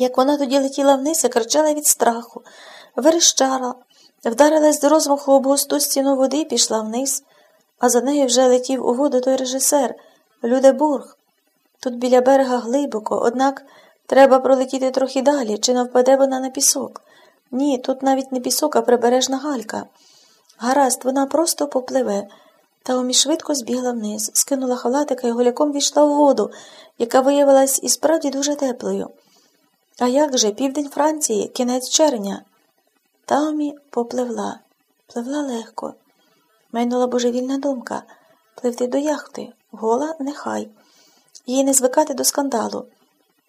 Як вона тоді летіла вниз і кричала від страху, верещала, вдарилась з розмаху об густу стіну води і пішла вниз, а за нею вже летів у воду той режисер, Людебург. Тут біля берега глибоко, однак треба пролетіти трохи далі, чи не впаде вона на пісок. Ні, тут навіть не пісок, а прибережна галька. Гаразд, вона просто попливе. Таомі швидко збігла вниз, скинула халатика і голяком війшла в воду, яка виявилась і справді дуже теплою. А як же південь Франції, кінець червня? Таомі попливла, пливла легко. Майнула божевільна думка пливти до яхти, гола нехай. Їй не звикати до скандалу.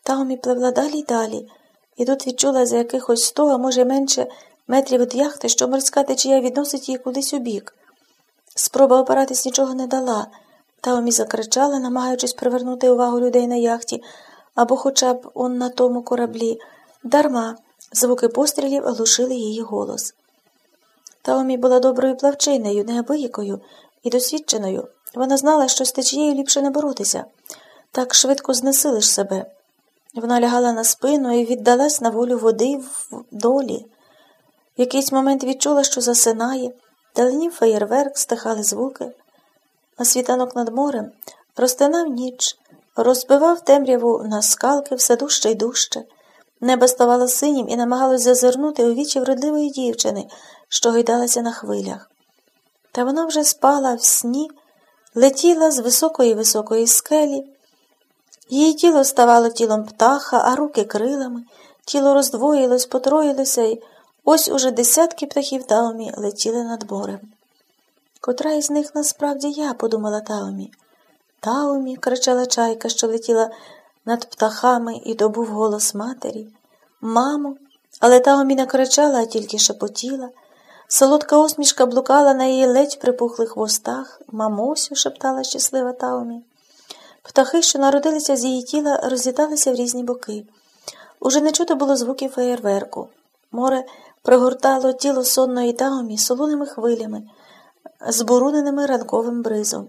Таомі пливла далі й далі, і тут відчула за якихось сто, а може менше, метрів від яхти, що морська течія відносить її кудись у бік. Спроба опиратись нічого не дала. Таомі закричала, намагаючись привернути увагу людей на яхті або хоча б он на тому кораблі. Дарма звуки пострілів глушили її голос. Таомі була доброю плавчиною, неабиякою і досвідченою. Вона знала, що з течією ліпше не боротися. Так швидко знесилиш себе. Вона лягала на спину і віддалась на волю води в долі. В якийсь момент відчула, що засинає, далинів феєрверк, стихали звуки, а світанок над морем розтинав ніч, розбивав темряву на скалки все дужче й дужче. Небо ставало синім і намагалось зазирнути у вічі вродливої дівчини, що гойдалася на хвилях. Та вона вже спала в сні, летіла з високої високої скелі. Її тіло ставало тілом птаха, а руки крилами, тіло роздвоїлось, потроїлося, і ось уже десятки птахів Таомі летіли над морем. Котра із них насправді я, подумала Таомі. Таомі, кричала чайка, що летіла над птахами, і добув голос матері. Мамо, але Таомі не кричала, а тільки шепотіла. Солодка усмішка блукала на її ледь припухлих вустах. Мамусю, шептала щаслива Таомі. Птахи, що народилися з її тіла, розліталися в різні боки. Уже не чути було звуків феєрверку. Море пригортало тіло сонної таумі солоними хвилями, збуруненими ранковим бризом.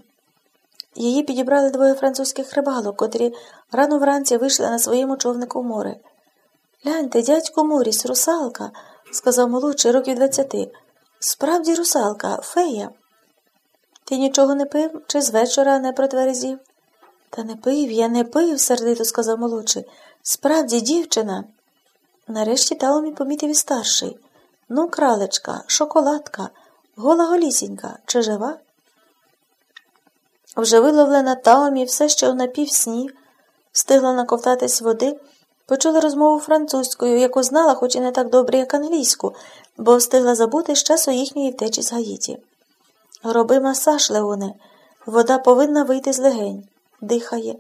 Її підібрали двоє французьких рибалок, котрі рано вранці вийшли на своєму човнику в море. Гляньте, дядько Моріс, русалка, сказав молодший років двадцяти. Справді русалка, фея. Ти нічого не пив чи з вечора не протверезів? Та не пив, я не пив, сердито сказав молодший. Справді, дівчина. Нарешті Таомі помітив і старший. Ну, кралечка, шоколадка, гола голісінька, чи жива? Вже виловлена Таомі все ще у напівсні, встигла наковтатись води, почула розмову французькою, яку знала, хоч і не так добре, як англійську, бо встигла забути з часу їхньої втечі з Гаїті. Роби масаж, Леоне, вода повинна вийти з легень дихає.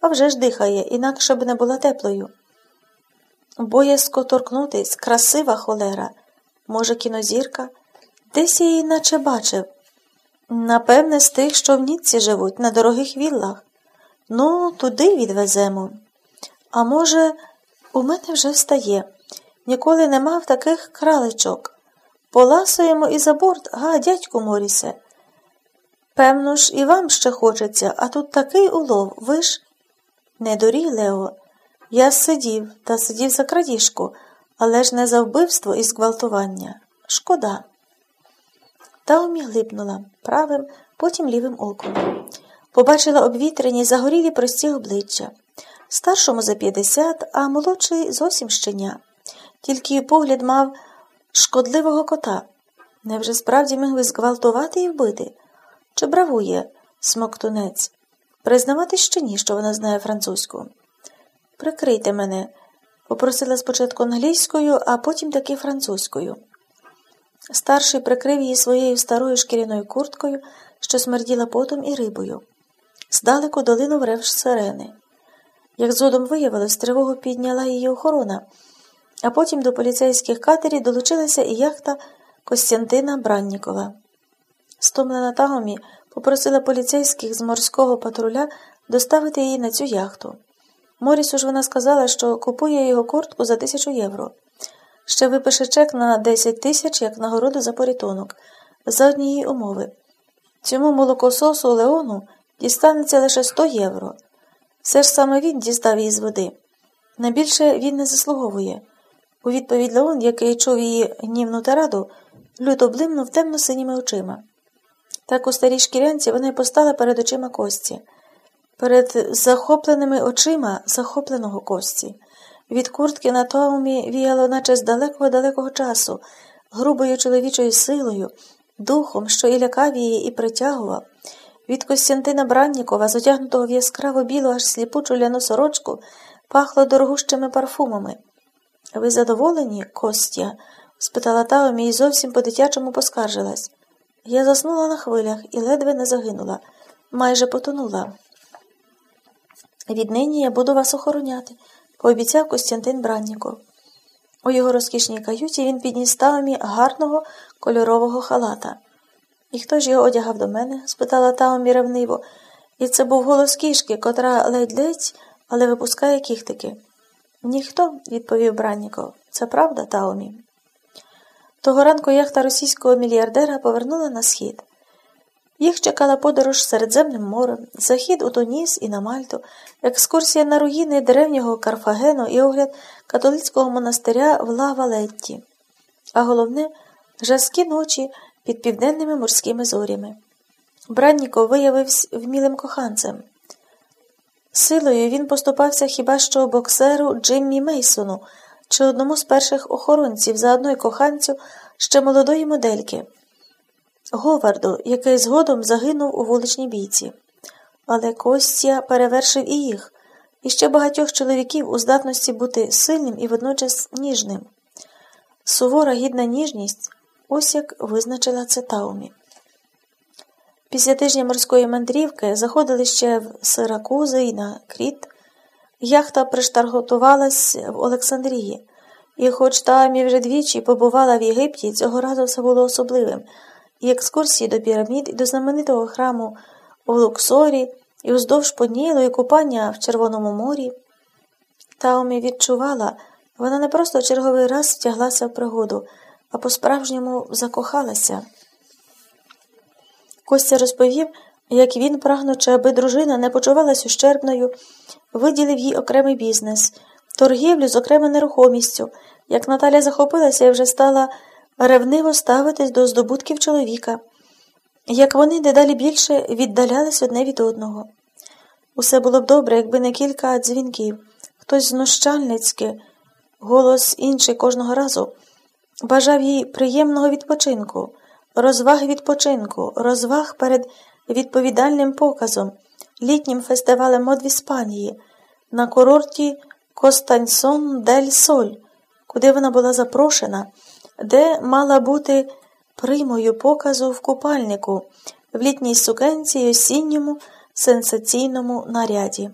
А вже ж дихає, інакше б не була теплою. Боязко торкнутись, красива холера. Може, кінозірка? Десь її наче бачив. Напевне, з тих, що в Ніцці живуть, на дорогих віллах. Ну, туди відвеземо. А може, у мене вже встає. Ніколи не мав таких кралечок. Поласуємо і за борт, га, дядьку Морісе. Певно ж, і вам ще хочеться, а тут такий улов, ви ж. Не дурій, Лео. Я сидів та сидів за крадіжку, але ж не за вбивство і зґвалтування. Шкода. Таумі глипнула правим, потім лівим оком. Побачила обвітрені, загорілі прості обличчя. Старшому за п'ятдесят, а молодший зовсім щеня. Тільки погляд мав шкодливого кота. Невже справді могли зґвалтувати і вбити? Чи бравує смоктунець? Признавати ще ні, що вона знає французьку. Прикрийте мене, попросила спочатку англійською, а потім таки французькою. Старший прикрив її своєю старою шкіряною курткою, що смерділа потом і рибою. Здалеку долинув ревш сирени. Як згодом виявилось, тривогу підняла її охорона, а потім до поліцейських катерів долучилася і яхта Костянтина Браннікова. Стомлена Тагомі попросила поліцейських з морського патруля доставити її на цю яхту. Морісу ж вона сказала, що купує його куртку за тисячу євро. Ще випише чек на 10 тисяч як нагороду за порятунок, за однієї умови. Цьому молокососу Леону дістанеться лише 100 євро. Все ж саме він дістав її з води. Найбільше він не заслуговує. У відповідь Леон, який чув її гнівну тараду, люто блимнув темно синіми очима. Так у старій шкірянці вона й постала перед очима Кості, перед захопленими очима захопленого Кості. Від куртки на Таумі віяло, наче з далекого далекого часу, грубою чоловічою силою, духом, що і лякав її, і притягував. Від Костянтина Браннікова, затягнутого в яскраво білу, аж сліпучу ляну сорочку, пахло дорогущими парфумами. Ви задоволені, Костя? спитала Таомі і зовсім по-дитячому поскаржилась. Я заснула на хвилях і ледве не загинула, майже потонула. Віднині я буду вас охороняти, пообіцяв Костянтин Бранніков. У його розкішній каюті він підніс Таомі гарного кольорового халата. І хто ж його одягав до мене? спитала Таомі ревниво, і це був голос кішки, котра ледь-ледь, але випускає кіхтики. Ніхто, відповів Бранніков. Це правда, Таомі. Того ранку яхта російського мільярдера повернула на схід. Їх чекала подорож Середземним морем, захід у Тоніс і на Мальту, екскурсія на руїни древнього Карфагену і огляд католицького монастиря в Ла Валетті, а головне жаскі ночі під південними морськими зорями. Бранніков виявився вмілим коханцем. Силою він поступався хіба що боксеру Джиммі Мейсону чи одному з перших охоронців, заодно й коханцю ще молодої модельки, Говарду, який згодом загинув у вуличній бійці. Але Костя перевершив і їх, і ще багатьох чоловіків у здатності бути сильним і водночас ніжним. Сувора гідна ніжність ось як визначила це Таумі. Після тижня морської мандрівки заходили ще в Сиракузи і на Кріт. Яхта приштарготувалась в Олександрії, і, хоч Таамі вже двічі побувала в Єгипті, цього разу все було особливим і екскурсії до пірамід, і до знаменитого храму в Луксорі, і уздовж Понілу, і купання в Червоному морі. Таомі відчувала, вона не просто черговий раз втяглася в пригоду, а по-справжньому закохалася. Костя розповів, як він, прагнучи, аби дружина не почувалась ущербною, виділив їй окремий бізнес, торгівлю з окремою нерухомістю, як Наталя захопилася і вже стала ревниво ставитись до здобутків чоловіка, як вони дедалі більше віддалялись одне від одного. Усе було б добре, якби не кілька дзвінків, хтось знущальницьки, голос інший кожного разу, бажав їй приємного відпочинку, розваг відпочинку, розваг перед відповідальним показом, літнім фестивалем мод в Іспанії, на курорті Костаньсон дель Соль, куди вона була запрошена де мала бути примою показу в купальнику в літній сукенці й осінньому сенсаційному наряді.